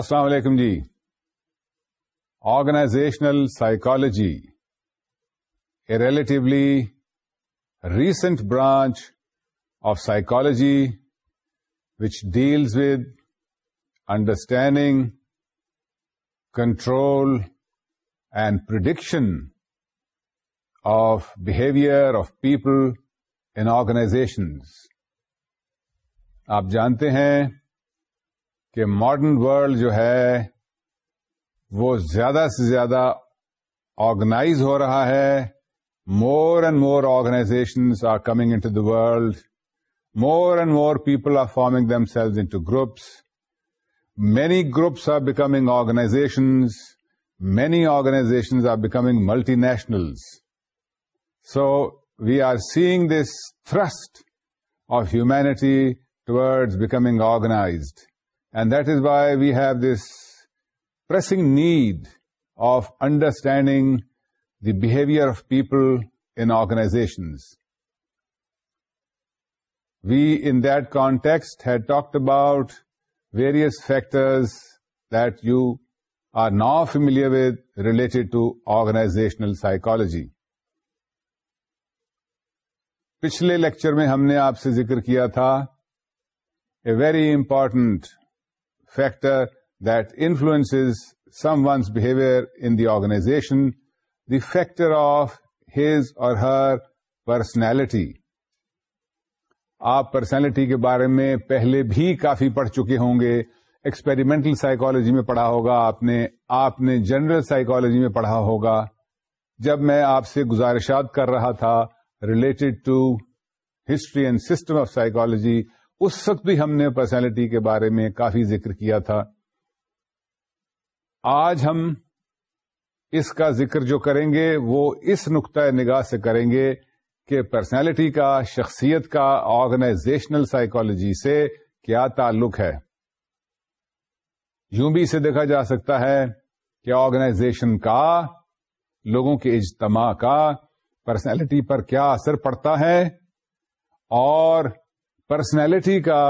السلام علیکم جی organisational psychology a relatively recent branch of psychology which deals with understanding control and prediction of behaviour of people in organisations آپ جانتے ہیں کہ ماڈرن ورلڈ جو ہے وہ زیادہ سے زیادہ آرگنائز ہو رہا ہے more and more organizations are coming into the world more and more people are forming themselves into groups many groups are becoming organizations many organizations are becoming multinationals so we are seeing this thrust of humanity towards becoming organized and that is why we have this پر need of understanding the behaviour of people in organizations we in that context had talked about various factors that you are نا familiar with related to organizational psychology پچھلے lecture میں ہم نے آپ سے ذکر کیا تھا a very important factor that influences someone's behaviour in the organization the factor of his اور ہر پرسنالٹی آپ پرسنالٹی کے بارے میں پہلے بھی کافی پڑھ چکے ہوں گے ایکسپیریمنٹل سائیکالوجی میں پڑھا ہوگا آپ نے آپ نے جنرل سائیکالوجی میں پڑھا ہوگا جب میں آپ سے گزارشات کر رہا تھا related to history and system of psychology اس وقت بھی ہم نے پرسنالٹی کے بارے میں کافی ذکر کیا تھا آج ہم اس کا ذکر جو کریں گے وہ اس نقطۂ نگاہ سے کریں گے کہ پرسنالٹی کا شخصیت کا آرگنائزیشنل سائیکالوجی سے کیا تعلق ہے یوں بھی اسے دیکھا جا سکتا ہے کہ آرگنائزیشن کا لوگوں کے اجتماع کا پرسنالٹی پر کیا اثر پڑتا ہے اور پرسنالٹی کا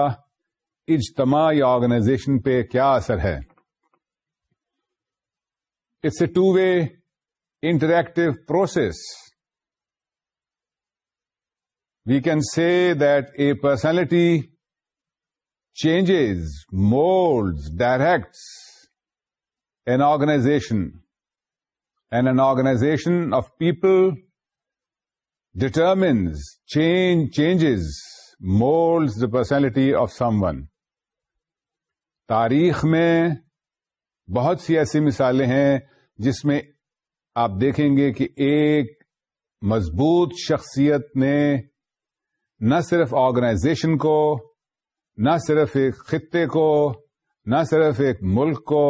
اجتماع یا آرگنائزیشن پہ کیا اثر ہے it's a two way interactive process we can see that a personality changes moulds directs an organization and an organization of people determines change changes moulds the personality of someone تاریخ میں بہت سی ایسی مثالیں ہیں جس میں آپ دیکھیں گے کہ ایک مضبوط شخصیت نے نہ صرف آرگنائزیشن کو نہ صرف ایک خطے کو نہ صرف ایک ملک کو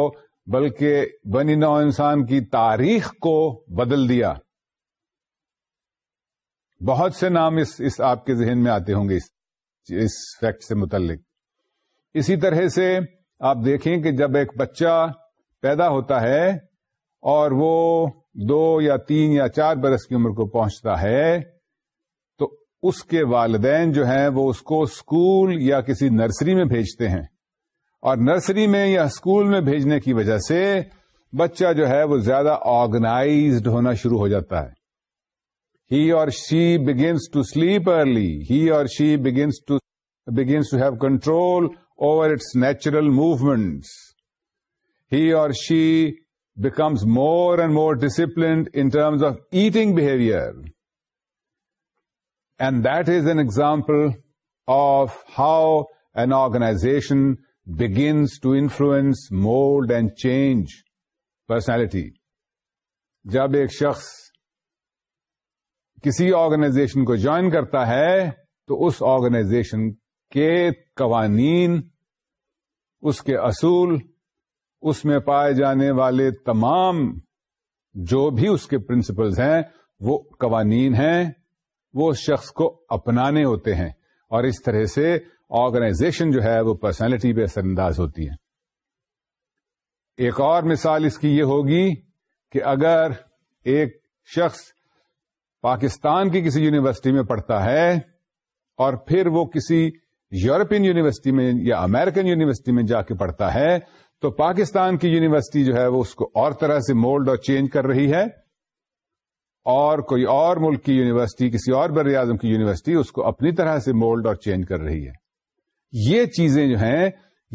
بلکہ بنی نو انسان کی تاریخ کو بدل دیا بہت سے نام اس اس آپ کے ذہن میں آتے ہوں گے اس اس فیکٹ سے متعلق اسی طرح سے آپ دیکھیں کہ جب ایک بچہ پیدا ہوتا ہے اور وہ دو یا تین یا چار برس کی عمر کو پہنچتا ہے تو اس کے والدین جو ہیں وہ اس کو اسکول یا کسی نرسری میں بھیجتے ہیں اور نرسری میں یا اسکول میں بھیجنے کی وجہ سے بچہ جو ہے وہ زیادہ آرگنائزڈ ہونا شروع ہو جاتا ہے he or she begins to sleep early he or she begins to begins to have control over its natural movements he or she becomes more and more disciplined in terms of eating behaviour and that is an example of how an organization begins to influence mould and change personality جب ایک شخص کسی organization کو join کرتا ہے تو اس organization کے قوانین اس کے اصول اس میں پائے جانے والے تمام جو بھی اس کے پرنسپلز ہیں وہ قوانین ہیں وہ اس شخص کو اپنانے ہوتے ہیں اور اس طرح سے آرگنائزیشن جو ہے وہ پرسنالٹی پہ اثر انداز ہوتی ہے ایک اور مثال اس کی یہ ہوگی کہ اگر ایک شخص پاکستان کی کسی یونیورسٹی میں پڑھتا ہے اور پھر وہ کسی یورپین یونیورسٹی میں یا امیرکن یونیورسٹی میں جا کے پڑھتا ہے تو پاکستان کی یونیورسٹی جو ہے وہ اس کو اور طرح سے مولڈ اور چینج کر رہی ہے اور کوئی اور ملک کی یونیورسٹی کسی اور بر اعظم کی یونیورسٹی اس کو اپنی طرح سے مولڈ اور چینج کر رہی ہے یہ چیزیں جو ہیں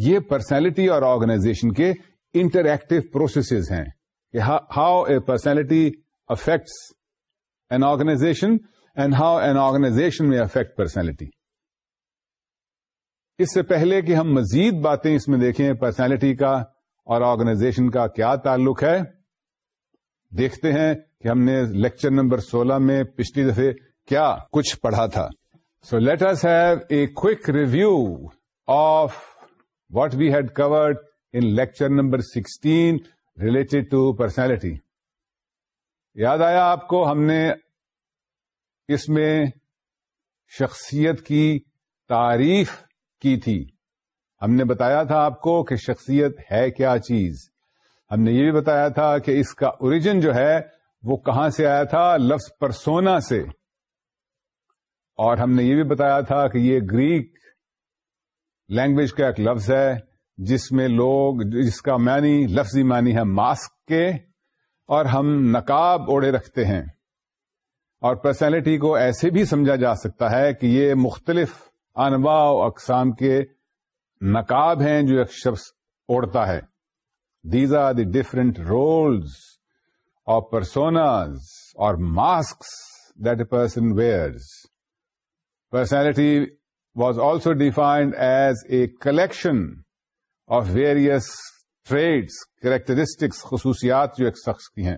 یہ پرسنالٹی اور آرگنائزیشن کے انٹریکٹو پروسیسز ہیں کہ how a personality affects an organization and how an organization میں افیکٹ پرسنالٹی اس سے پہلے کہ ہم مزید باتیں اس میں دیکھیں پرسنالٹی کا اور آرگنائزیشن کا کیا تعلق ہے دیکھتے ہیں کہ ہم نے لیکچر نمبر سولہ میں پچھلی دفعہ کیا کچھ پڑھا تھا so let's have a quick review of what we had covered in lecture number sixteen related to personality یاد آیا آپ کو ہم نے اس میں شخصیت کی تعریف کی تھی ہم نے بتایا تھا آپ کو کہ شخصیت ہے کیا چیز ہم نے یہ بھی بتایا تھا کہ اس کا اوریجن جو ہے وہ کہاں سے آیا تھا لفظ پرسونا سے اور ہم نے یہ بھی بتایا تھا کہ یہ گریک لینگویج کا ایک لفظ ہے جس میں لوگ جس کا معنی لفظی معنی ہے ماسک کے اور ہم نقاب اوڑے رکھتے ہیں اور پرسنالٹی کو ایسے بھی سمجھا جا سکتا ہے کہ یہ مختلف انواع و اقسام کے نقاب ہیں جو ایک شخص اوڑتا ہے these are the different roles اور پرسوناز اور mask that a person wears personality was also defined as a collection of various traits characteristics خصوصیات جو ایک شخص کی ہیں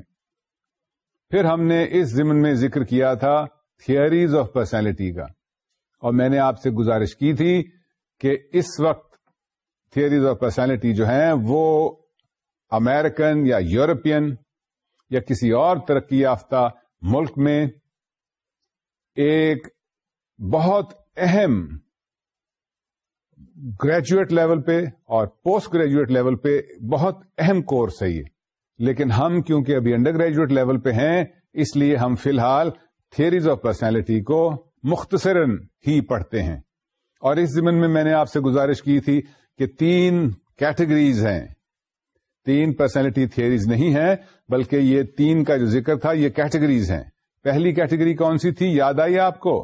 پھر ہم نے اس زمن میں ذکر کیا تھا تھیئریز آف پرسنالٹی کا اور میں نے آپ سے گزارش کی تھی کہ اس وقت تھیئریز آف پرسنالٹی جو ہیں وہ امیرکن یا یورپین یا کسی اور ترقی یافتہ ملک میں ایک بہت اہم گریجویٹ لیول پہ اور پوسٹ گریجویٹ لیول پہ بہت اہم کورس ہے یہ لیکن ہم کیونکہ ابھی انڈر گریجویٹ لیول پہ ہیں اس لیے ہم فی الحال تھیریز آف پرسنالٹی کو مختصراً ہی پڑھتے ہیں اور اس زمین میں میں نے آپ سے گزارش کی تھی کہ تین کیٹیگریز ہیں تین پرسنالٹی تھوریز نہیں ہیں بلکہ یہ تین کا جو ذکر تھا یہ کیٹیگریز ہیں پہلی کیٹیگری کون سی تھی یاد آئی آپ کو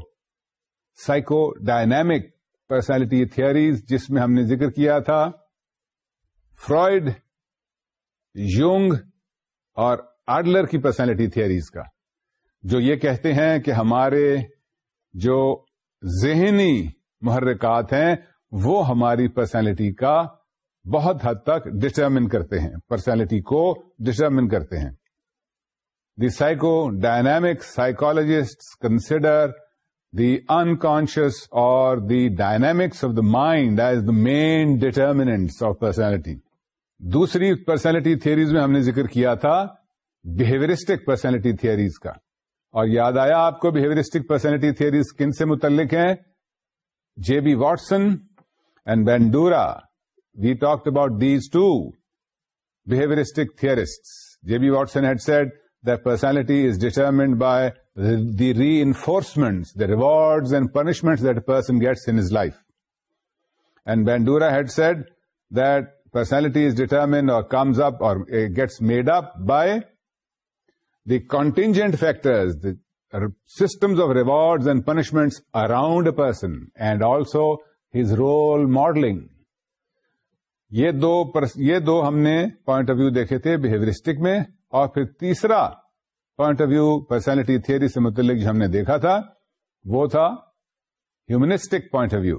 سائیکو ڈائنمک پرسنالٹی تھیئریز جس میں ہم نے ذکر کیا تھا فرائڈ یونگ اور آڈلر کی پرسنالٹی تھیئریز کا جو یہ کہتے ہیں کہ ہمارے جو ذہنی محرکات ہیں وہ ہماری پرسنالٹی کا بہت حد تک ڈٹرمن کرتے ہیں پرسنالٹی کو ڈٹرمن کرتے ہیں the psychodynamic psychologist consider the unconscious or اور the of of the mind as the main of of personality دوسری پرسنالٹی تھریز میں ہم نے ذکر کیا تھا بہیورسٹک پرسنالٹی تھریز کا اور یاد آیا آپ کو بہیورسٹک پرسنالٹی تھریز کن سے متعلق ہیں J B Watson and Bandura we talk about these two behaviouristic thirst J B Watson had said the personality is determined by the reinforcements the rewards and punishments that person gets in his life and Bandura had said that personality is determined or comes up or gets made up by the contingent factors systems of rewards and punishments around a person and also his role modelling یہ دو ہم نے point of view دیکھے تھے behaviouristic میں اور پھر تیسرا point of view personality theory سے متعلق جو ہم نے دیکھا تھا وہ تھا humanistic point of view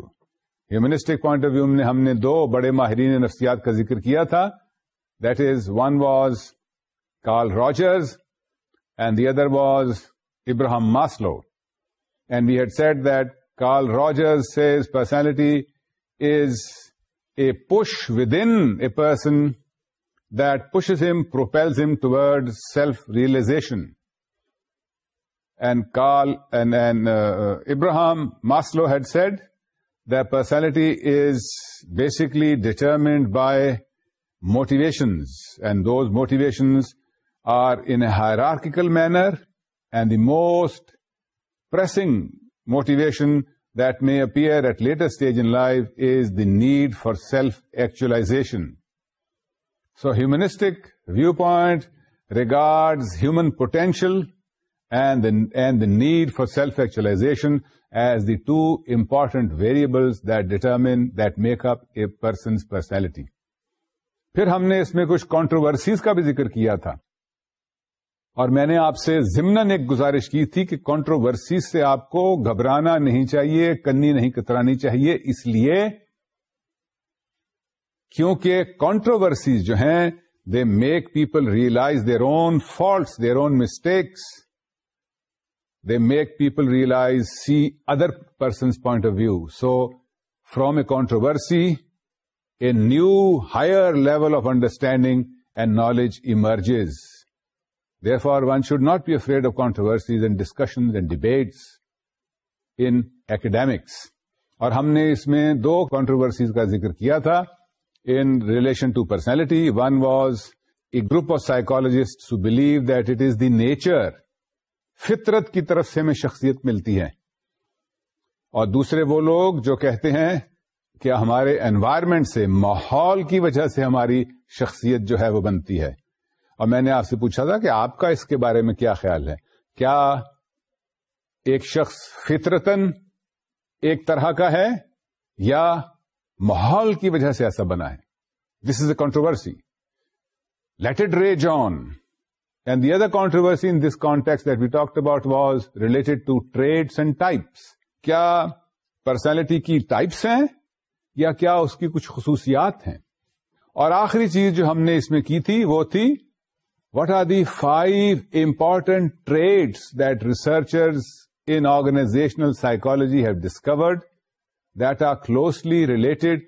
humanistic point of view میں ہم نے دو بڑے ماہرین نفسیات کا ذکر کیا تھا that is one was Carl Rogers and the other was Abraham Maslow and we had said that Carl Rogers personality is a push within a person that pushes him, propels him towards self-realization. And uh, uh, Abraham Maslow had said that personality is basically determined by motivations, and those motivations are in a hierarchical manner, and the most pressing motivation that may appear at later stage in life is the need for self-actualization. So humanistic view point regards human potential and the need for self actualization as the two important variables that determine that make up a person's personality پھر ہم نے اس میں کچھ controversies کا بھی ذکر کیا تھا اور میں نے آپ سے ضمن ایک گزارش کی تھی کہ کانٹروورسیز سے آپ کو گھبرانا نہیں چاہیے کنی نہیں کترانی چاہیے اس لیے کیونکہ کانٹروورسیز جو ہیں they make people realise their own faults their own mistakes they make people realise see other persons point of view so from a controversy a new higher level of understanding and knowledge emerges therefore one should not be afraid of controversies and discussion and debates in academics اور ہم نے اس میں دو controversies کا ذکر کیا تھا in relation to personality. One was a group of psychologists who believe that it is the nature فطرت کی طرف سے ہمیں شخصیت ملتی ہے اور دوسرے وہ لوگ جو کہتے ہیں کہ ہمارے انوائرمنٹ سے ماحول کی وجہ سے ہماری شخصیت جو ہے وہ بنتی ہے اور میں نے آپ سے پوچھا تھا کہ آپ کا اس کے بارے میں کیا خیال ہے کیا ایک شخص فطرتن ایک طرح کا ہے یا ماحول کی وجہ سے ایسا بنا ہے this is a controversy let it ری جان and the other controversy in this context that we talk about was related to traits and types کیا پرسنالٹی کی ٹائپس ہیں یا کیا اس کی کچھ خصوصیات ہیں اور آخری چیز جو ہم نے اس میں کی تھی وہ تھی what are the five important traits that researchers in organizational psychology have discovered that are closely related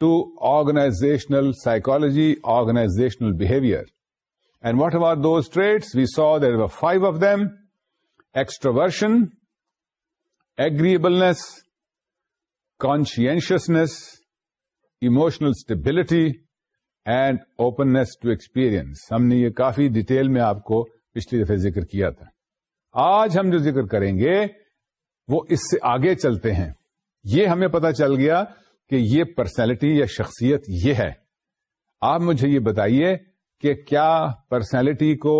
to organizational psychology organizational behaviour and what are those traits we saw that five of them extroversion agreeableness conscientiousness emotional stability and openness to experience ہم نے یہ کافی detail میں آپ کو پچھلی دفعہ ذکر کیا تھا آج ہم جو ذکر کریں گے وہ اس سے آگے چلتے ہیں یہ ہمیں پتا چل گیا کہ یہ پرسنالٹی یا شخصیت یہ ہے آپ مجھے یہ بتائیے کہ کیا پرسنالٹی کو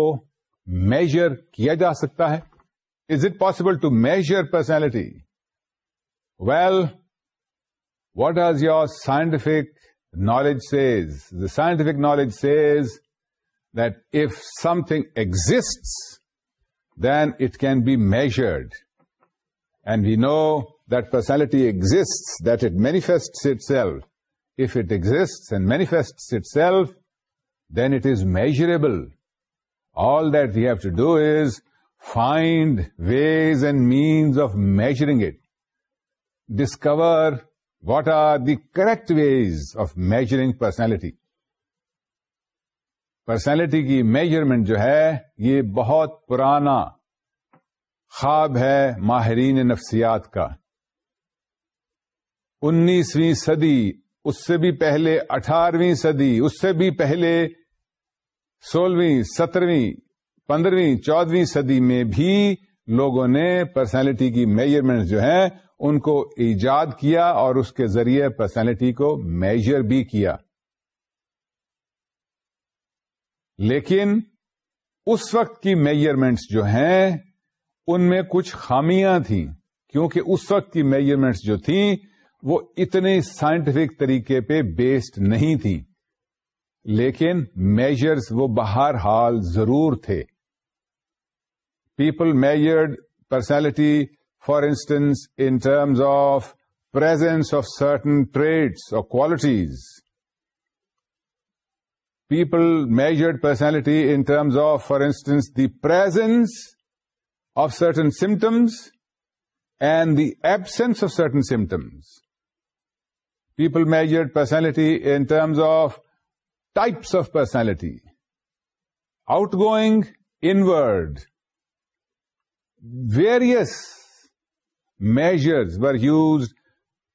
میجر کیا جا سکتا ہے is it possible to measure personality well what are your scientific knowledge says the scientific knowledge says that if something exist then it can be measured and we know that personality exists, that it manifests itself. If it exists and manifests itself, then it is measurable. All that we have to do is find ways and means of measuring it. Discover what are the correct ways of measuring personality. Personality کی measurement جو ہے یہ بہت پرانا خواب ہے ماہرین نفسیات کا انیسویں صدی اس سے بھی پہلے اٹھارہویں صدی اس سے بھی پہلے سولہویں سترویں پندرہویں چودہویں صدی میں بھی لوگوں نے پرسنالٹی کی میجرمنٹ جو ہیں ان کو ایجاد کیا اور اس کے ذریعے پرسنالٹی کو میجر بھی کیا لیکن اس وقت کی میجرمنٹس جو ہیں ان میں کچھ خامیاں تھیں کیونکہ اس وقت کی میجرمنٹس جو تھیں وہ اتنے سائنٹیفک طریقے پہ بیسڈ نہیں تھیں لیکن میجرز وہ بہر حال ضرور تھے people measured personality for instance in terms of presence of certain traits اور qualities people measured personality in terms of for instance the presence of certain symptoms and the absence of certain symptoms People measured personality in terms of types of personality. Outgoing, inward. Various measures were used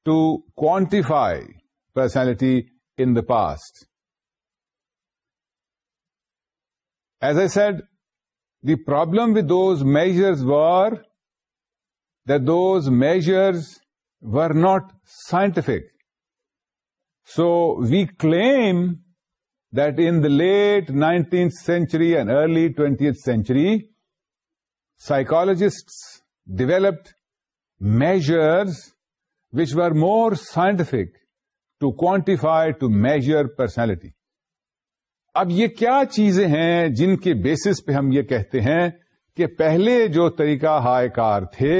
to quantify personality in the past. As I said, the problem with those measures were that those measures were not scientific. So we claim that in the late nineteenth century and early 20th century psychologists developed measures which were more scientific to quantify, to measure personality اب یہ کیا چیزیں ہیں جن کے basis پہ ہم یہ کہتے ہیں کہ پہلے جو طریقہ ہائے کار تھے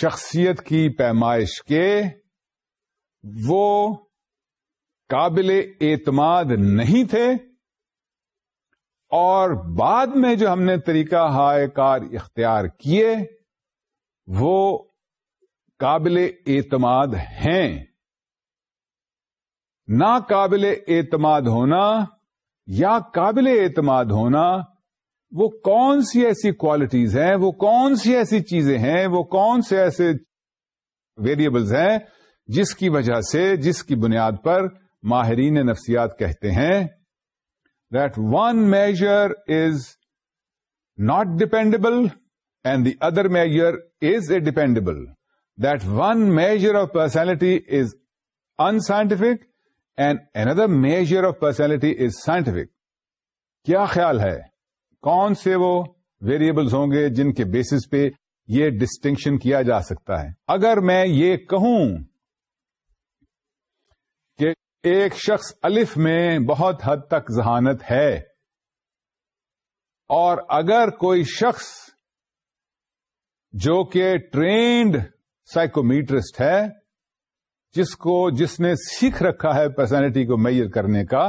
شخصیت کی پیمائش کے وہ قابل اعتماد نہیں تھے اور بعد میں جو ہم نے طریقہ ہائے کار اختیار کیے وہ قابل اعتماد ہیں نہ قابل اعتماد ہونا یا قابل اعتماد ہونا وہ کون سی ایسی کوالٹیز ہیں وہ کون سی ایسی چیزیں ہیں وہ کون سے ایسے ویریبلز ہیں جس کی وجہ سے جس کی بنیاد پر ماہرین نفسیات کہتے ہیں that measure is not not and the other measure is a dependable that one measure of personality is is and and another measure of personality is scientific کیا خیال ہے کون سے وہ ویریبلز ہوں گے جن کے بیسس پہ یہ ڈسٹنکشن کیا جا سکتا ہے اگر میں یہ کہوں کہ ایک شخص الف میں بہت حد تک ذہانت ہے اور اگر کوئی شخص جو کہ ٹرینڈ سائیکومیٹرسٹ ہے جس کو جس نے سیکھ رکھا ہے پرسنالٹی کو میئر کرنے کا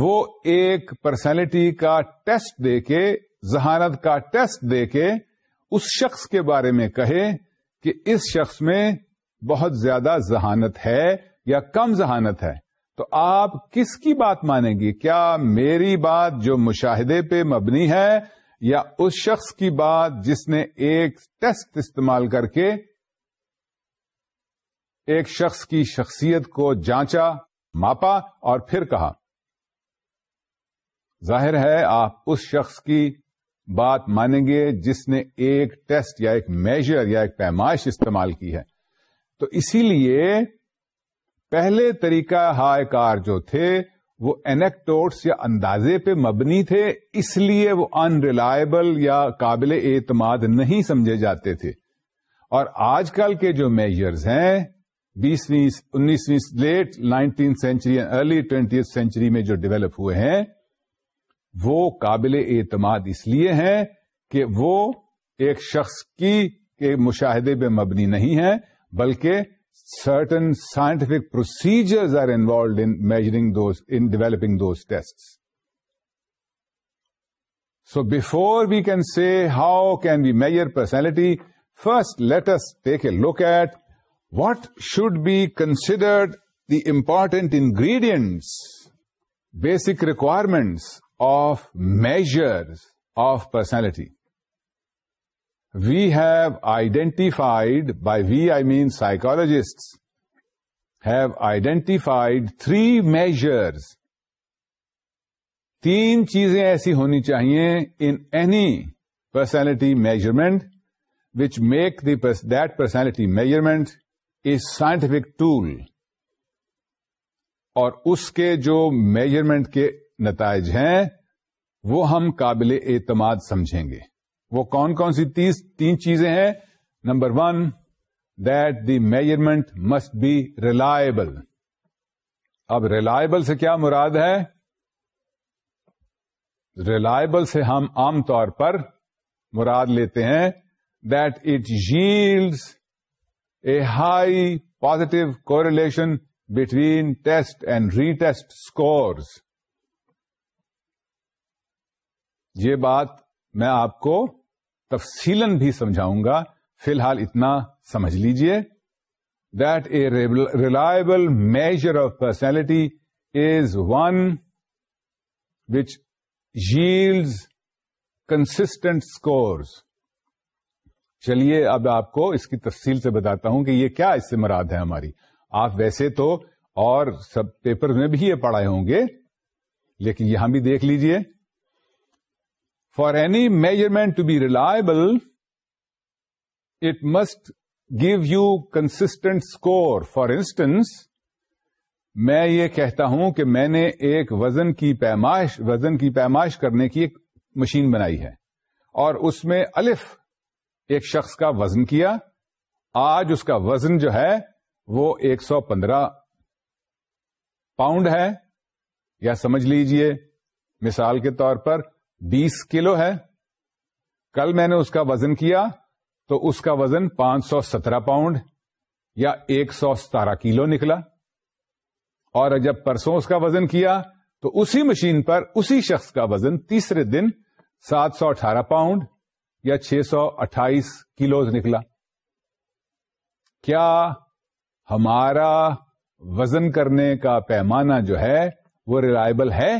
وہ ایک پرسنالٹی کا ٹیسٹ دے کے ذہانت کا ٹیسٹ دے کے اس شخص کے بارے میں کہے کہ اس شخص میں بہت زیادہ ذہانت ہے یا کم ذہانت ہے تو آپ کس کی بات مانیں گی کیا میری بات جو مشاہدے پہ مبنی ہے یا اس شخص کی بات جس نے ایک ٹیسٹ استعمال کر کے ایک شخص کی شخصیت کو جانچا ماپا اور پھر کہا ظاہر ہے آپ اس شخص کی بات مانیں گے جس نے ایک ٹیسٹ یا ایک میجر یا ایک پیمائش استعمال کی ہے تو اسی لیے پہلے طریقہ ہائے کار جو تھے وہ انیکٹوٹس یا اندازے پہ مبنی تھے اس لیے وہ ان ریلائبل یا قابل اعتماد نہیں سمجھے جاتے تھے اور آج کل کے جو میجرز ہیں بیسویں انیسویں late nineteen century early twenty century میں جو ڈیولپ ہوئے ہیں وہ قابل اعتماد اس لیے ہیں کہ وہ ایک شخص کی کے مشاہدے پہ مبنی نہیں ہے بلکہ certain scientific procedures are involved in measuring those, in developing those tests. So before we can say how can we measure personality, first let us take a look at what should be considered the important ingredients, basic requirements of measures of personality. We have identified by we I mean psychologist have identified three measures تین چیزیں ایسی ہونی چاہیے in any personality measurement which make that personality measurement scientific tool اور اس کے جو measurement کے نتائج ہیں وہ ہم قابل اعتماد سمجھیں گے وہ کون کون سی تیس تین چیزیں ہیں number one that the measurement must be reliable اب ریلائبل سے کیا مراد ہے ریلائبل سے ہم عام طور پر مراد لیتے ہیں دیٹ اٹ جیلز a high positive correlation between test and retest scores یہ بات میں آپ کو تفصیل بھی سمجھاؤں گا فی الحال اتنا سمجھ لیجیے that a reliable measure of personality is one which constant score چلیے اب آپ کو اس کی تفصیل سے بتاتا ہوں کہ یہ کیا اس سے مراد ہے ہماری آپ ویسے تو اور سب پیپر میں بھی یہ پڑھائے ہوں گے لیکن یہاں بھی دیکھ لیجیے for any measurement to be reliable it must give you consistent score for instance میں یہ کہتا ہوں کہ میں نے ایک وزن کی پیمائش وزن کی پیمائش کرنے کی ایک مشین بنائی ہے اور اس میں الف ایک شخص کا وزن کیا آج اس کا وزن جو ہے وہ ایک سو پندرہ پاؤنڈ ہے یا سمجھ لیجئے مثال کے طور پر بیس کلو ہے کل میں نے اس کا وزن کیا تو اس کا وزن پانچ سو سترہ پاؤنڈ یا ایک سو ستارہ کلو نکلا اور جب پرسوں اس کا وزن کیا تو اسی مشین پر اسی شخص کا وزن تیسرے دن سات سو اٹھارہ پاؤنڈ یا چھ سو اٹھائیس کلو نکلا کیا ہمارا وزن کرنے کا پیمانہ جو ہے وہ ریلائبل ہے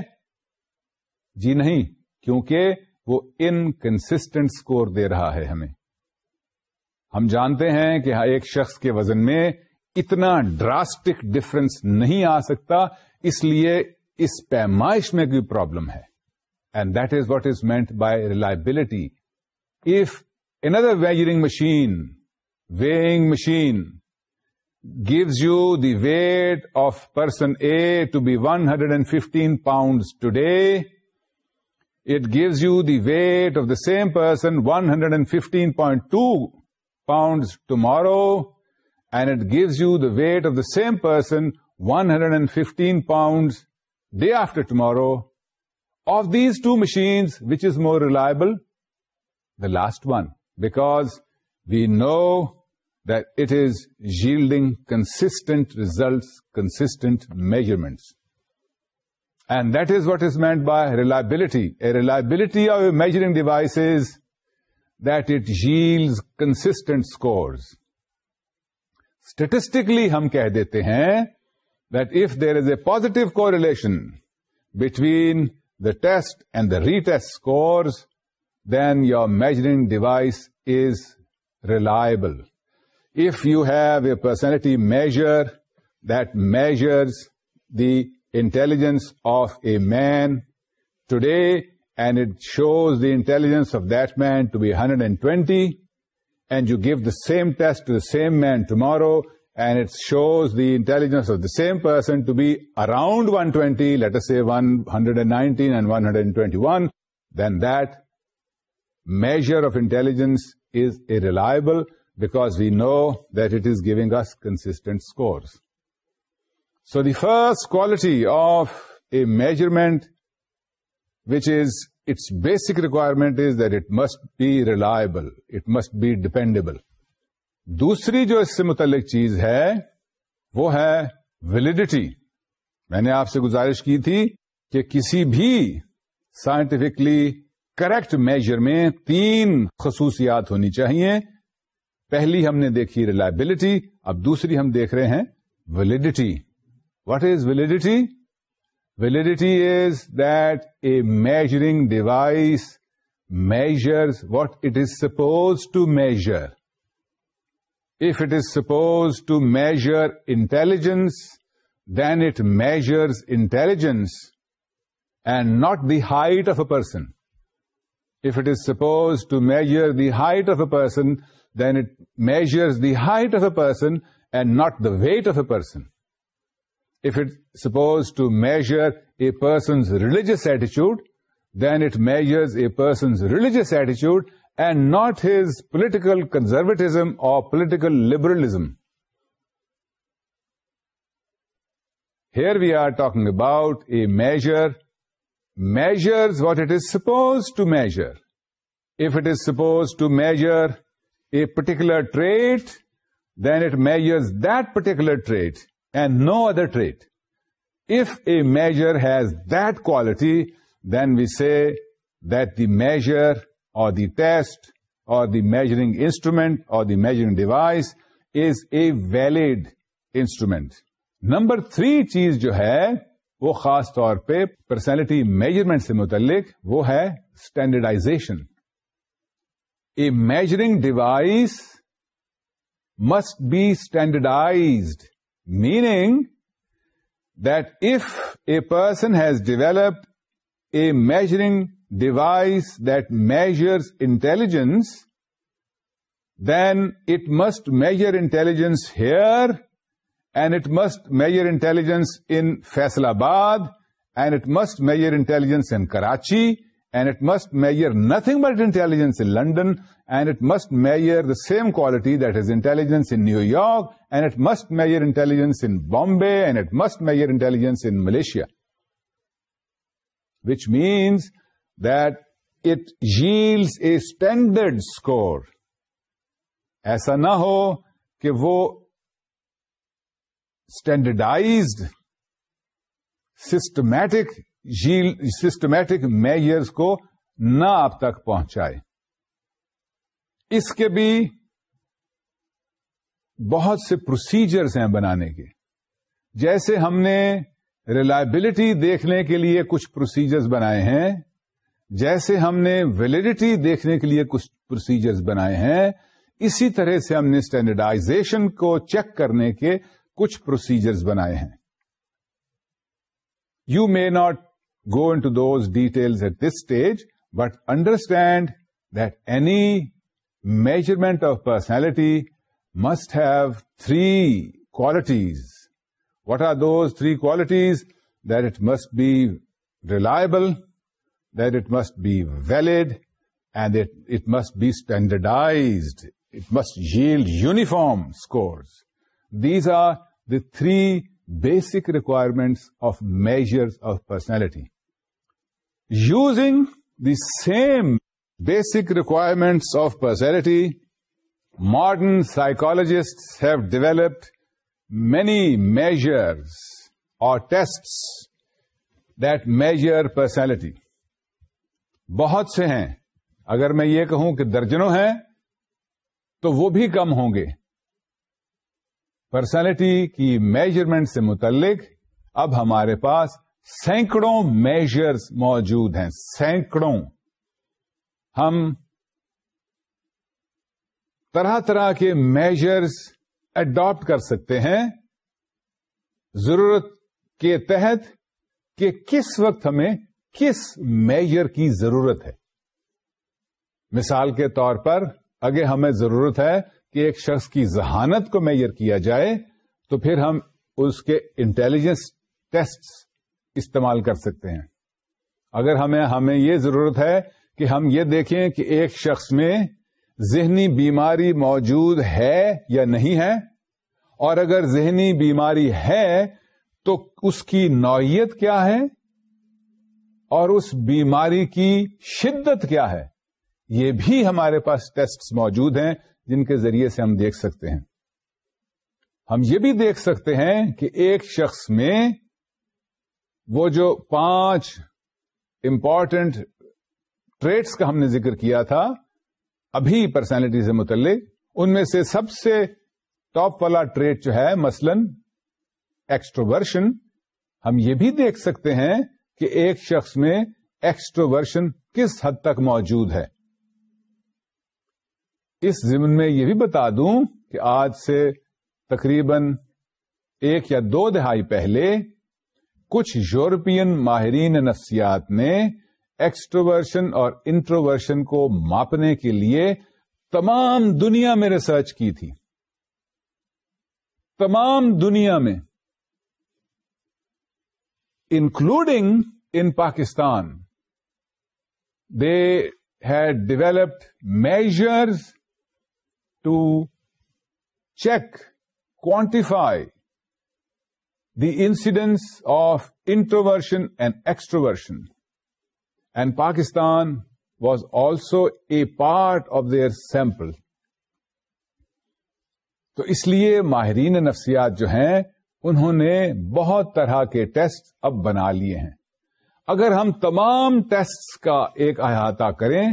جی نہیں کیونکہ وہ انکنسٹنٹ اسکور دے رہا ہے ہمیں ہم جانتے ہیں کہ ایک شخص کے وزن میں اتنا ڈراسٹک ڈفرنس نہیں آ سکتا اس لیے اس پیمائش میں کوئی پرابلم ہے and that is what is meant by reliability if other weighing machine weighing machine gives you the weight of person a to be one hundred and pound it gives you the weight of the same person, 115.2 pounds tomorrow, and it gives you the weight of the same person, 115 pounds day after tomorrow. Of these two machines, which is more reliable? The last one, because we know that it is yielding consistent results, consistent measurements. And that is what is meant by reliability a reliability of your measuring device that it جیلز constant scores statistically ہم کہہ دیتے ہیں if there is a positive correlation between the test and the retest score then your measuring device is reliable if you have your personality measure that measures the intelligence of a man today, and it shows the intelligence of that man to be 120, and you give the same test to the same man tomorrow, and it shows the intelligence of the same person to be around 120, let us say 119 and 121, then that measure of intelligence is irreliable, because we know that it is giving us consistent scores. So the first quality of a measurement which is its basic requirement is that it must be reliable it must be dependable دوسری جو اس سے متعلق چیز ہے وہ ہے validity میں نے آپ سے گزارش کی تھی کہ کسی بھی سائنٹیفکلی کریکٹ میجر میں تین خصوصیات ہونی چاہیے پہلی ہم نے دیکھی ریلائبلٹی اب دوسری ہم دیکھ رہے ہیں validity What is validity? Validity is that a measuring device measures what it is supposed to measure. If it is supposed to measure intelligence, then it measures intelligence and not the height of a person. If it is supposed to measure the height of a person, then it measures the height of a person and not the weight of a person if it's supposed to measure a person's religious attitude, then it measures a person's religious attitude and not his political conservatism or political liberalism. Here we are talking about a measure, measures what it is supposed to measure. If it is supposed to measure a particular trait, then it measures that particular trait. And no other trait if a measure has that quality then we see that the measure or test or the measuring instrument or the measuring device is a valid instrument number three چیز جو ہے وہ خاص طور پہ personality measurement سے متعلق وہ ہے standardization a measuring device must be standardized Meaning that if a person has developed a measuring device that measures intelligence, then it must measure intelligence here, and it must measure intelligence in Faisalabad, and it must measure intelligence in Karachi, and it must measure nothing but intelligence in London and it must measure the same quality that is intelligence in New York and it must measure intelligence in Bombay and it must measure intelligence in Malaysia which means that it has a standard score ایسا نہ ہو کہ وہ standardised systematic systematic measures کو نہ آپ تک پہنچائے اس کے بھی بہت سے پروسیجرز ہیں بنانے کے جیسے ہم نے ریلائبلٹی دیکھنے کے لیے کچھ پروسیجرز بنائے ہیں جیسے ہم نے ویلڈیٹی دیکھنے کے لیے کچھ پروسیجرز بنائے ہیں اسی طرح سے ہم نے اسٹینڈرڈائزیشن کو چیک کرنے کے کچھ پروسیجرز بنائے ہیں you may not go into those details at this stage, but understand that any measurement of personality must have three qualities. What are those three qualities? That it must be reliable, that it must be valid, and it must be standardized. It must yield uniform scores. These are the three basic requirements of measures of personality. using the same basic requirements of personality, modern psychologists have developed many measures or tests that measure personality. بہت سے ہیں اگر میں یہ کہوں کہ درجنوں ہیں تو وہ بھی کم ہوں گے پرسنالٹی کی میجرمنٹ سے متعلق اب ہمارے پاس سینکڑوں میجرز موجود ہیں سینکڑوں ہم طرح طرح کے میجرز اڈاپٹ کر سکتے ہیں ضرورت کے تحت کہ کس وقت ہمیں کس میجر کی ضرورت ہے مثال کے طور پر اگر ہمیں ضرورت ہے کہ ایک شخص کی ذہانت کو میجر کیا جائے تو پھر ہم اس کے انٹیلیجنس ٹیسٹ استعمال کر سکتے ہیں اگر ہمیں ہمیں یہ ضرورت ہے کہ ہم یہ دیکھیں کہ ایک شخص میں ذہنی بیماری موجود ہے یا نہیں ہے اور اگر ذہنی بیماری ہے تو اس کی نوعیت کیا ہے اور اس بیماری کی شدت کیا ہے یہ بھی ہمارے پاس ٹیسٹ موجود ہیں جن کے ذریعے سے ہم دیکھ سکتے ہیں ہم یہ بھی دیکھ سکتے ہیں کہ ایک شخص میں وہ جو پانچ امپورٹنٹ ٹریٹس کا ہم نے ذکر کیا تھا ابھی پرسنالٹی سے متعلق ان میں سے سب سے ٹاپ والا ٹریٹ جو ہے مثلا ایکسٹروورشن ہم یہ بھی دیکھ سکتے ہیں کہ ایک شخص میں ایکسٹروورشن کس حد تک موجود ہے اس ضمن میں یہ بھی بتا دوں کہ آج سے تقریباً ایک یا دو دہائی پہلے کچھ یورپین ماہرین نفسیات نے ایکسٹروورشن اور انٹروورشن کو ماپنے کے لیے تمام دنیا میں ریسرچ کی تھی تمام دنیا میں including in Pakistan they had developed measures to check quantify the incidence of introversion and extroversion and Pakistan was also a part of their sample تو اس لیے ماہرین نفسیات جو ہیں انہوں نے بہت طرح کے ٹیسٹ اب بنا لیے ہیں اگر ہم تمام ٹیسٹ کا ایک احاطہ کریں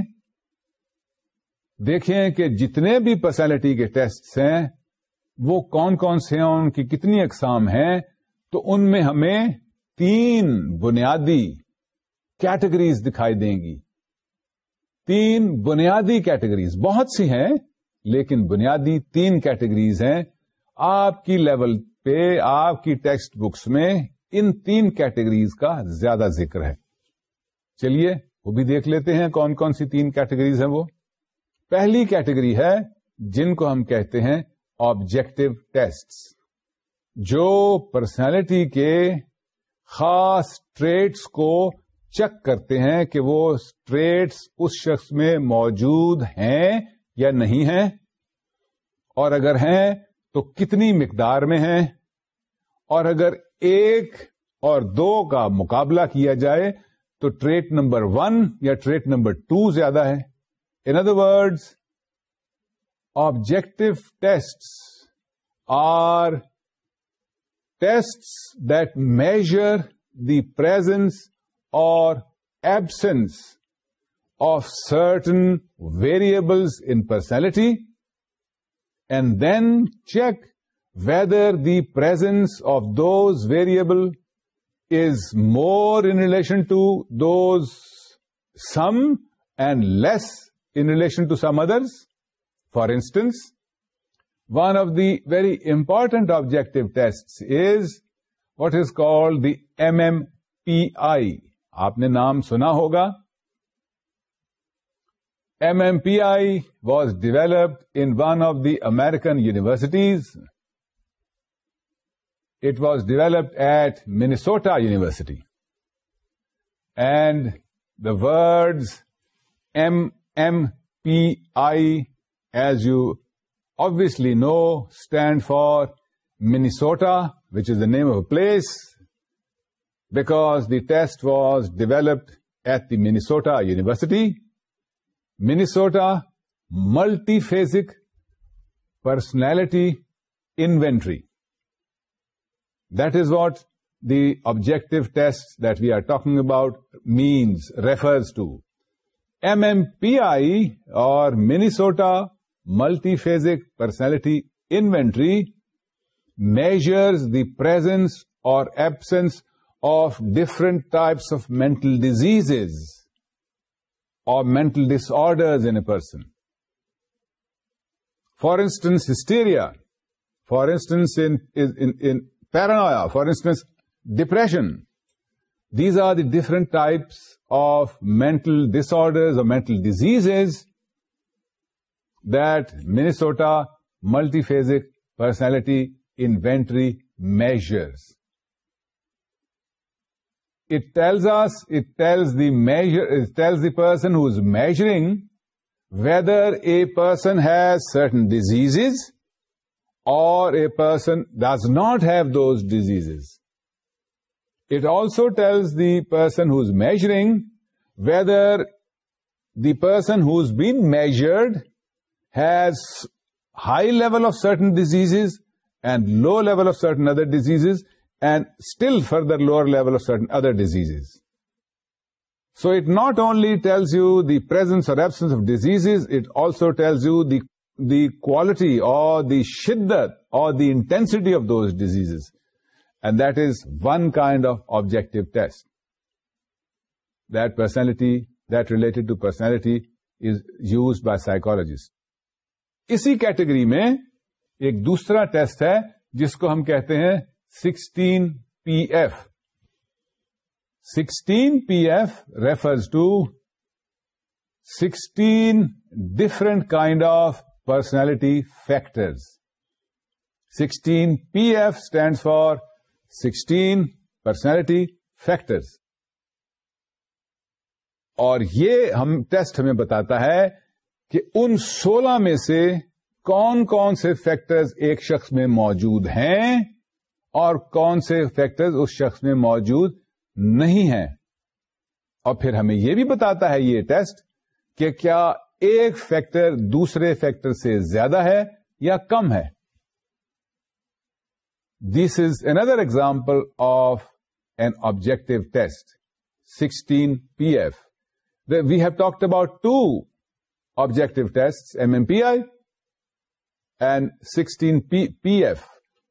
دیکھیں کہ جتنے بھی پرسنالٹی کے ٹیسٹ ہیں وہ کون کون سے ہیں ان کی کتنی اقسام ہیں تو ان میں ہمیں تین بنیادی کیٹیگریز دکھائی دیں گی تین بنیادی کیٹیگریز بہت سی ہیں لیکن بنیادی تین کیٹیگریز ہیں آپ کی لیول پہ آپ کی ٹیکسٹ بکس میں ان تین کیٹیگریز کا زیادہ ذکر ہے چلیے وہ بھی دیکھ لیتے ہیں کون کون سی تین کیٹیگریز ہیں وہ پہلی کیٹیگری ہے جن کو ہم کہتے ہیں آبجیکٹو ٹیسٹ جو پرسنالٹی کے خاص ٹریٹس کو چیک کرتے ہیں کہ وہ ٹریٹس اس شخص میں موجود ہیں یا نہیں ہیں اور اگر ہیں تو کتنی مقدار میں ہیں اور اگر ایک اور دو کا مقابلہ کیا جائے تو ٹریٹ نمبر ون یا ٹریٹ نمبر ٹو زیادہ ہے in other words objective test are tests that measure the presence or absence of certain variables in personality, and then check whether the presence of those variables is more in relation to those some and less in relation to some others. For instance, one of the very important objective test is what is called the M M P I آپ نے نام سنا ہوگا M M P I was developed in one of the American universities it was develop at Minnesota university and the words M M P I as you obviously know stand for Minnesota, which is the name of a place, because the test was developed at the Minnesota University. Minnesota Multiphasic Personality Inventory. That is what the objective test that we are talking about means, refers to. MMPI, or Minnesota multiphasic personality inventory measures the presence or absence of different types of mental diseases or mental disorders in a person for instance hysteria for instance paranoia for instance depression these are the different types of disorders or mental diseases that Minnesota Multiphasic Personality Inventory measures. It tells the person who's measuring whether a person has certain diseases or a person does not have those diseases. It also tells the person who's measuring whether the person who's been measured has high level of certain diseases and low level of certain other diseases and still further lower level of certain other diseases. So it not only tells you the presence or absence of diseases, it also tells you the quality or the shiddat or the intensity of those diseases. And that is one kind of objective test. That related to personality is used by psychologists. اسی category میں ایک دوسرا test ہے جس کو ہم کہتے ہیں sixteen P F sixteen P F refers to sixteen different kind of personality factors sixteen P F stand for sixteen personality factors اور یہ ہم ٹیسٹ ہمیں بتاتا ہے کہ ان سولہ میں سے کون کون سے فیکٹرز ایک شخص میں موجود ہیں اور کون سے فیکٹرز اس شخص میں موجود نہیں ہیں اور پھر ہمیں یہ بھی بتاتا ہے یہ ٹیسٹ کہ کیا ایک فیکٹر دوسرے فیکٹر سے زیادہ ہے یا کم ہے this is another example of an objective test sixteen P F we have talked about two objective test M M P I and 16 PF.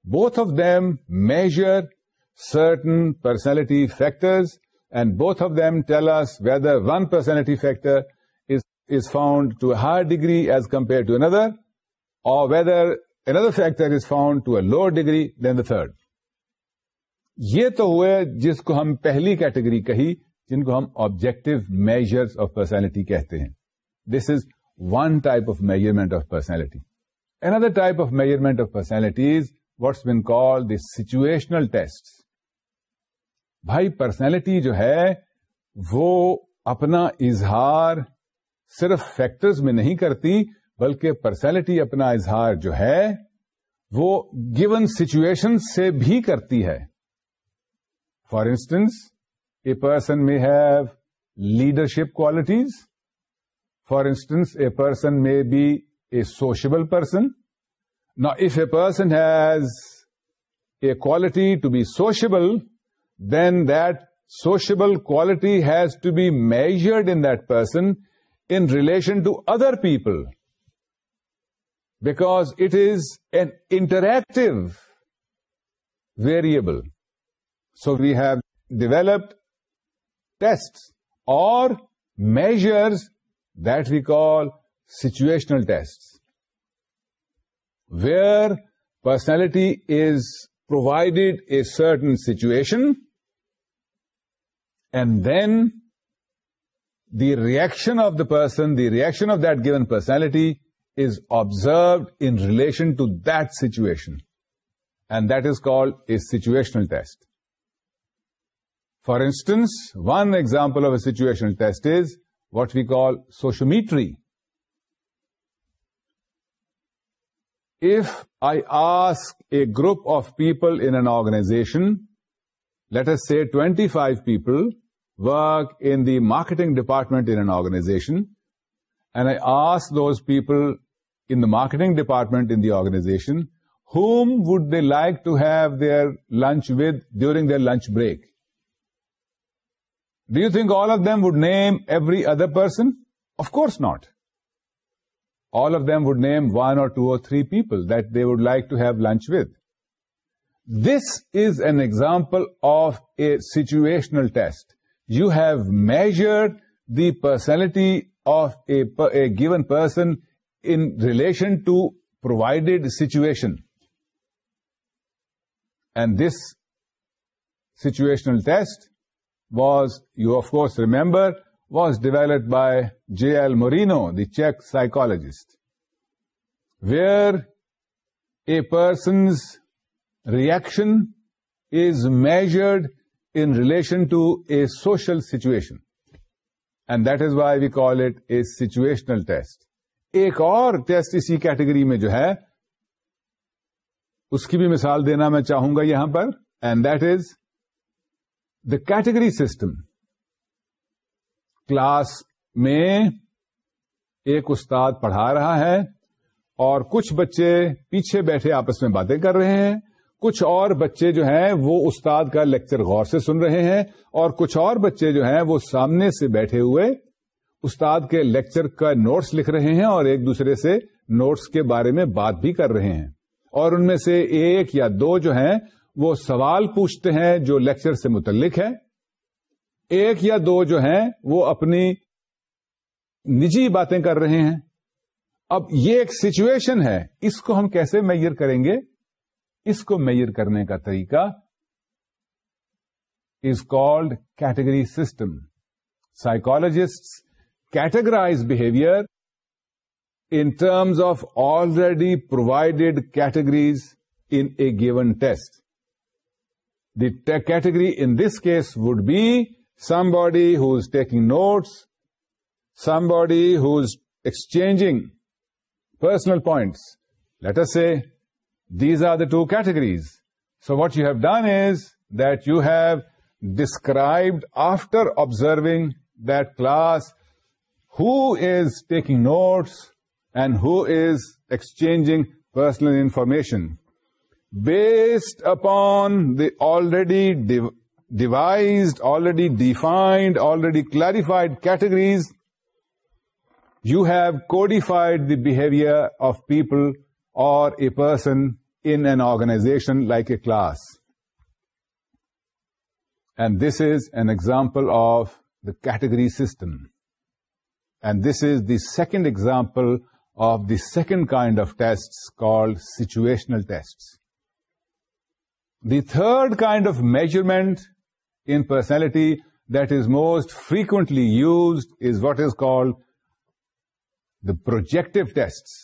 Both of them measure certain personality factors and both of them tell us whether one personality factor is, is found to a higher degree as compared to another or whether another factor is found to a lower degree than the third. یہ تو ہوئے جس کو ہم پہلی category کہی جن کو ہم آبجیکٹو میجرس آف پرسنالٹی کہتے ہیں this is one type of measurement of personality Another type of measurement of personality is what's been called the situational tests. بھائی پرسنالٹی جو ہے وہ اپنا اظہار صرف فیکٹرز میں نہیں کرتی بلکہ پرسنالٹی اپنا اظہار جو ہے وہ گیون سچویشن سے بھی کرتی ہے for instance a person may have leadership qualities for instance a person may be a sociable person. Now, if a person has a quality to be sociable, then that sociable quality has to be measured in that person in relation to other people, because it is an interactive variable. So we have developed tests or measures that we call situational tests, where personality is provided a certain situation and then the reaction of the person, the reaction of that given personality is observed in relation to that situation. And that is called a situational test. For instance, one example of a situational test is what we call sociometry. if I ask a group of people in an organization, let us say 25 people work in the marketing department in an organization, and I ask those people in the marketing department in the organization, whom would they like to have their lunch with during their lunch break? Do you think all of them would name every other person? Of course not all of them would name 1 or 2 or 3 people that they would like to have lunch with. This is an example of a situational test. You have measured the personality of a given person in relation to provided situation. And this situational test was, you of course remember, was developed by J.L. Moreno, the Czech psychologist, where a person's reaction is measured in relation to a social situation. And that is why we call it a situational test. ایک اور test اسی category میں جو ہے اس کی بھی مثال دینا میں چاہوں گا یہاں پر and that is the category system class میں ایک استاد پڑھا رہا ہے اور کچھ بچے پیچھے بیٹھے آپس میں باتیں کر رہے ہیں کچھ اور بچے جو ہیں وہ استاد کا لیکچر غور سے سن رہے ہیں اور کچھ اور بچے جو ہیں وہ سامنے سے بیٹھے ہوئے استاد کے لیکچر کا نوٹس لکھ رہے ہیں اور ایک دوسرے سے نوٹس کے بارے میں بات بھی کر رہے ہیں اور ان میں سے ایک یا دو جو ہیں وہ سوال پوچھتے ہیں جو لیکچر سے متعلق ہے ایک یا دو جو ہیں وہ اپنی نجی باتیں کر رہے ہیں اب یہ ایک سچویشن ہے اس کو ہم کیسے میئر کریں گے اس کو میئر کرنے کا طریقہ is called category system psychologist categorize behaviour in terms of already provided categories in a given test the category in this case would be somebody who's taking notes, somebody who's exchanging personal points. Let us say these are the two categories. So what you have done is that you have described, after observing that class, who is taking notes and who is exchanging personal information. Based upon the already devised, already defined, already clarified categories, you have codified the behavior of people or a person in an organization like a class. And this is an example of the category system. And this is the second example of the second kind of tests called situational tests. The third kind of measurement in personality that is most frequently used is what is called the projective tests.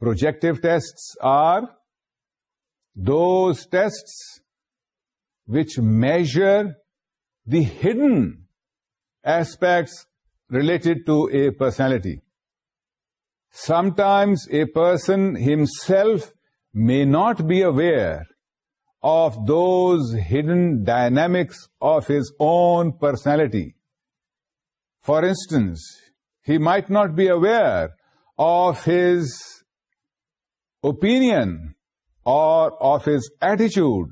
Projective tests are those tests which measure the hidden aspects related to a personality. Sometimes a person himself may not be aware of those hidden dynamics of his own personality. For instance, he might not be aware of his opinion or of his attitude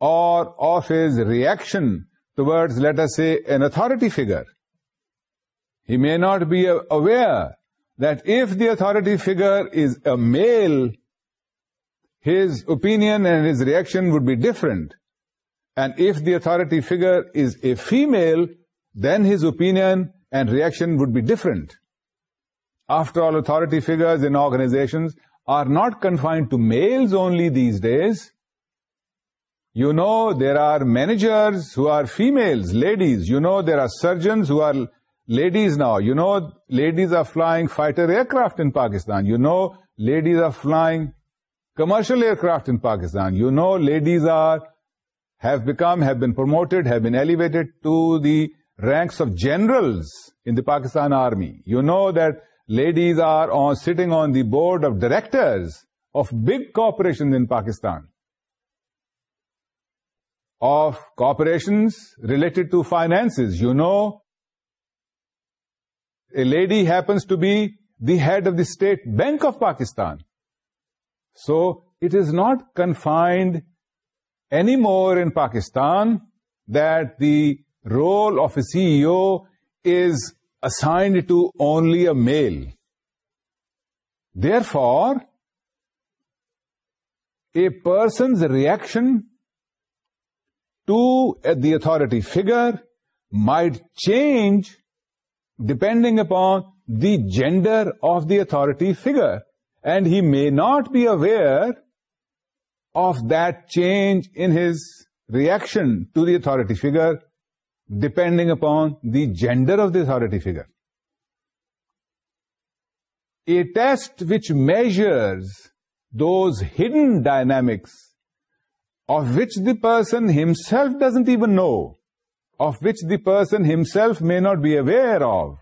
or of his reaction towards, let us say, an authority figure. He may not be aware that if the authority figure is a male, his opinion and his reaction would be different. And if the authority figure is a female, then his opinion and reaction would be different. After all, authority figures in organizations are not confined to males only these days. You know, there are managers who are females, ladies. You know, there are surgeons who are ladies now. You know, ladies are flying fighter aircraft in Pakistan. You know, ladies are flying Commercial aircraft in Pakistan, you know, ladies have been promoted, have been elevated to the ranks of generals in the Pakistan army. You know that ladies are sitting on the board of directors of big corporations in Pakistan, of corporations related to finances. You know, a lady happens to be the head of the State Bank of Pakistan. So it is not confined anymore in Pakistan that the role of a CEO is assigned to only a male. Therefore, a person's reaction to uh, the authority figure might change depending upon the gender of the authority figure and he may not be aware of that change in his reaction to the authority figure depending upon the gender of the authority figure. A test which measures those hidden dynamics of which the person himself doesn't even know, of which the person himself may not be aware of,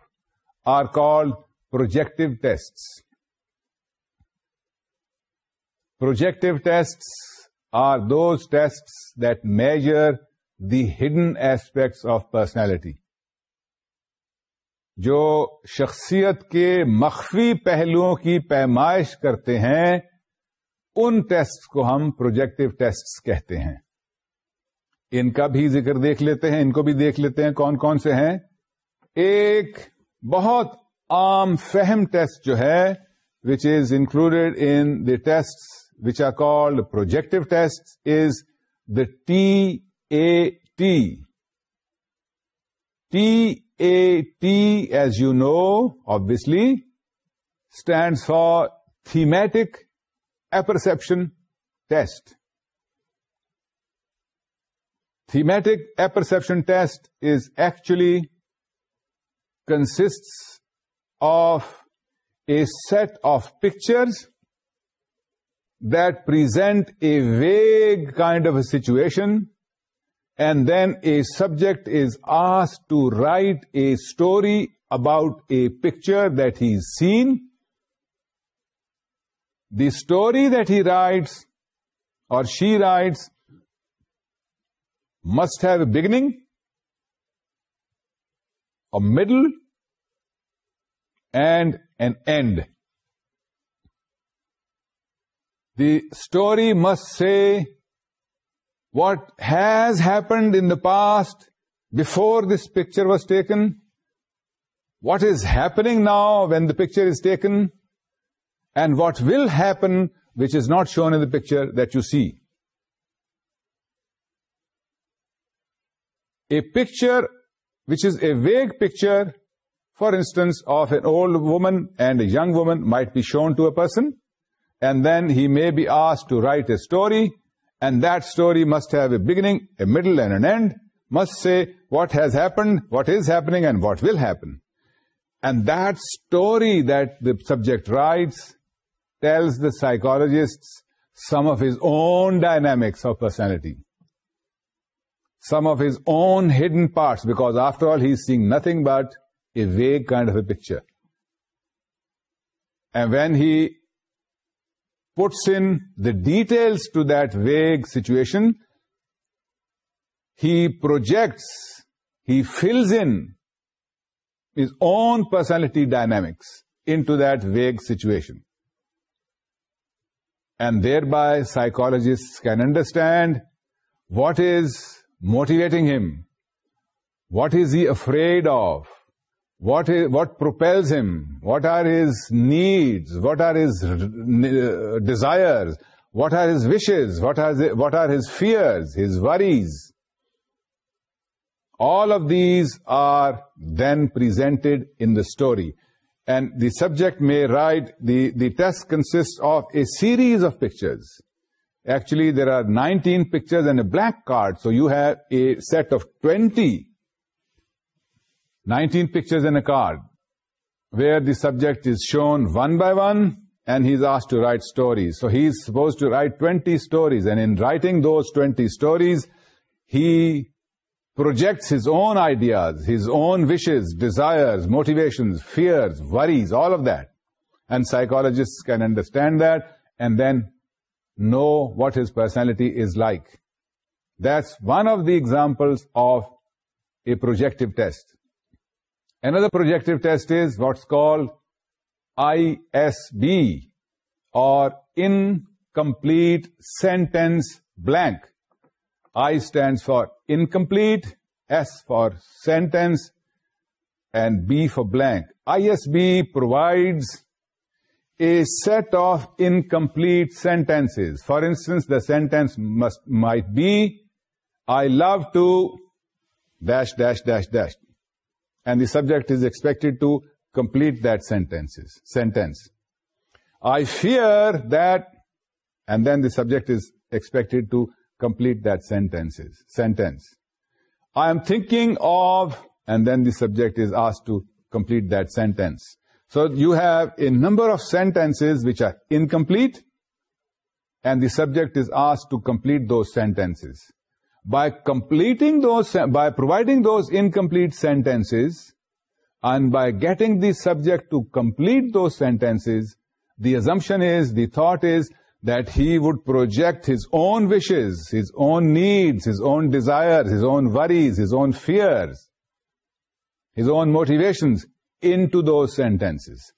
are called projective tests. Projective test are those test that measure the hidden aspects of personality جو شخصیت کے مخفی پہلوؤں کی پیمائش کرتے ہیں ان ٹیسٹ کو ہم پروجیکٹو ٹیسٹ کہتے ہیں ان کا بھی ذکر دیکھ لیتے ہیں ان کو بھی دیکھ لیتے ہیں کون کون سے ہیں ایک بہت عام فہم ٹیسٹ جو ہے which is included in the test which are called projective tests, is the TAT. TAT, as you know, obviously, stands for Thematic Apperception Test. Thematic apperception test is actually consists of a set of pictures that present a vague kind of a situation, and then a subject is asked to write a story about a picture that he's seen. The story that he writes or she writes must have a beginning, a middle, and an end. The story must say what has happened in the past before this picture was taken, what is happening now when the picture is taken, and what will happen which is not shown in the picture that you see. A picture which is a vague picture, for instance, of an old woman and a young woman might be shown to a person, and then he may be asked to write a story, and that story must have a beginning, a middle, and an end, must say what has happened, what is happening, and what will happen. And that story that the subject writes tells the psychologists some of his own dynamics of personality, some of his own hidden parts, because after all, he's seeing nothing but a vague kind of a picture. And when he puts in the details to that vague situation. He projects, he fills in his own personality dynamics into that vague situation. And thereby psychologists can understand what is motivating him, what is he afraid of, what propels him? What are his needs? What are his uh, desires? What are his wishes? What are his fears, his worries? All of these are then presented in the story. And the subject may write, the test consists of a series of pictures. Actually, there are 19 pictures and a black card, so you have a set of 20 19 pictures in a card where the subject is shown one by one and he's asked to write stories. So he's supposed to write 20 stories, and in writing those 20 stories, he projects his own ideas, his own wishes, desires, motivations, fears, worries, all of that. And psychologists can understand that and then know what his personality is like. That's one of the examples of a projective test. Another projective test is what's called ISB, or Incomplete Sentence Blank. I stands for incomplete, S for sentence, and B for blank. ISB provides a set of incomplete sentences. For instance, the sentence might be, I love to dash, dash, dash, dash and the subject is expected to complete that sentence. I fear that, and then the subject is expected to complete that sentence. I am thinking of, and then the subject is asked to complete that sentence. So you have a number of sentences which are incomplete, and the subject is asked to complete those sentences by completing those, by providing those incomplete sentences, and by getting the subject to complete those sentences, the assumption is, the thought is, that he would project his own wishes, his own needs, his own desires, his own worries, his own fears, his own motivations into those sentences.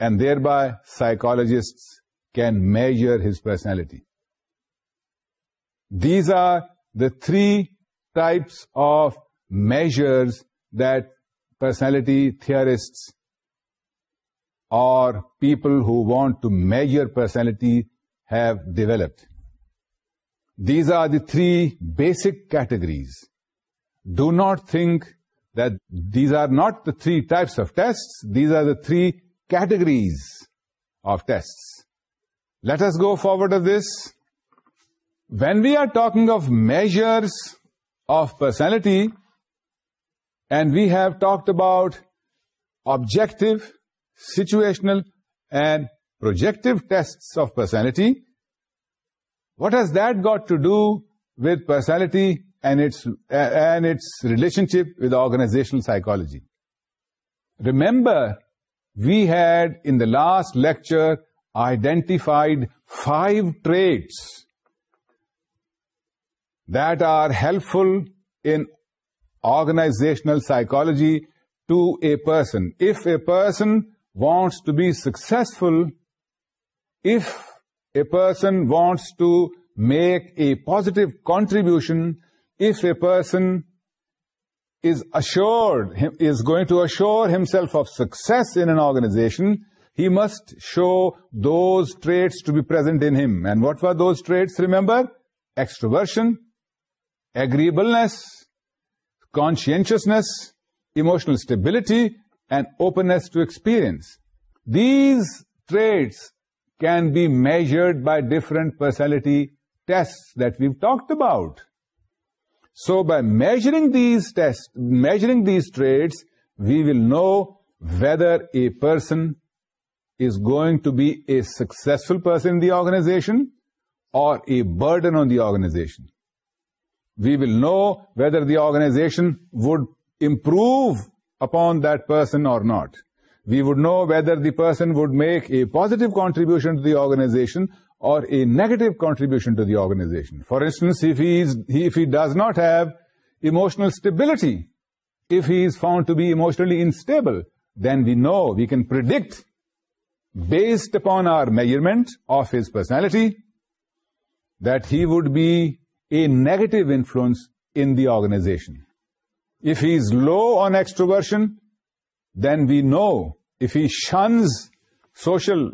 And thereby, psychologists can measure his personality. These are the three types of measures that personality theorists or people who want to measure personality have developed. These are the three basic categories. Do not think that these are not the three types of tests. These are the three categories of tests. Let us go forward of this. When we are talking of measures of personality, and we have talked about objective, situational, and projective tests of personality, what has that got to do with personality and its relationship with organizational psychology? Remember, we had in the last lecture identified 5 traits that are helpful in organizational psychology to a person. If a person wants to be successful, if a person wants to make a positive contribution, if a person is going to assure himself of success in an organization, he must show those traits to be present in him. And what were those traits, remember? Extroversion, agreeableness, conscientiousness, emotional stability, and openness to experience. These traits can be measured by different personality tests that we've talked about. So by measuring these tests, measuring these traits, we will know whether a person is going to be a successful person in the organization or a burden on the organization we will know whether the organization would improve upon that person or not. We would know whether the person would make a positive contribution to the organization or a negative contribution to the organization. For instance, if he does not have emotional stability, if he is found to be emotionally unstable, then we know, we can predict, based upon our measurement of his personality, that he would be a negative influence in the organization. If he is low on extroversion, then we know. If he shuns social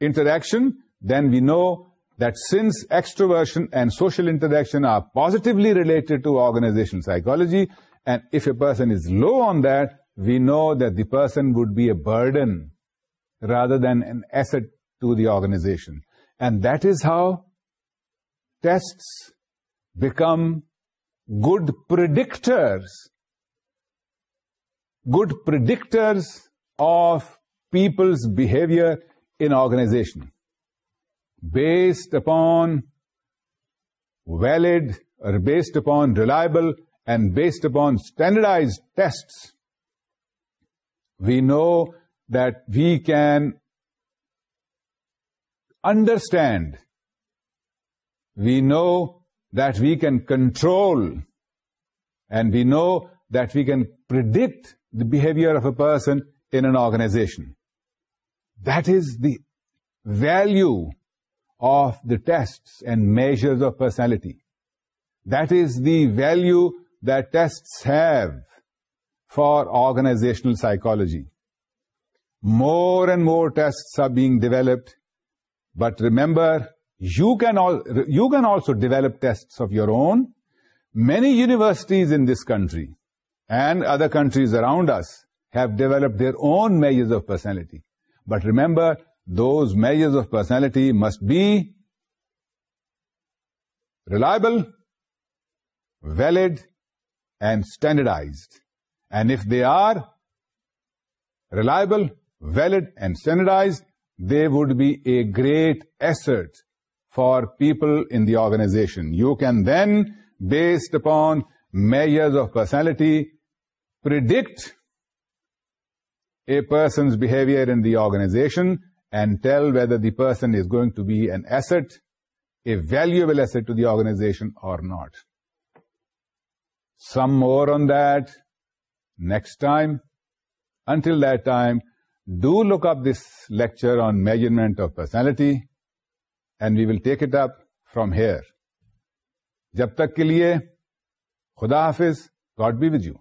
interaction, then we know that since extroversion and social interaction are positively related to organizational psychology, and if a person is low on that, we know that the person would be a burden rather than an asset to the organization. And that is how tests become good predictors. Good predictors of people's behavior in organization based upon valid or based upon reliable and based upon standardized tests. We know that we can understand. We know that we can control, and we know that we can predict the behavior of a person in an organization. That is the value of the tests and measures of personality. That is the value that tests have for organizational psychology. More and more tests are being developed, but remember you can also develop tests of your own. Many universities in this country and other countries around us have developed their own measures of personality. But remember, those measures of personality must be reliable, valid, and standardized. And if they are reliable, valid, and standardized, they would be a great asset for people in the organization. You can then, based upon measures of personality, predict a person's behavior in the organization and tell whether the person is going to be an asset, a valuable asset to the organization or not. Some more on that next time. Until that time, do look up this lecture on measurement of personality. And we will take it up from here جب تک کے لیے خدا حافظ God be with you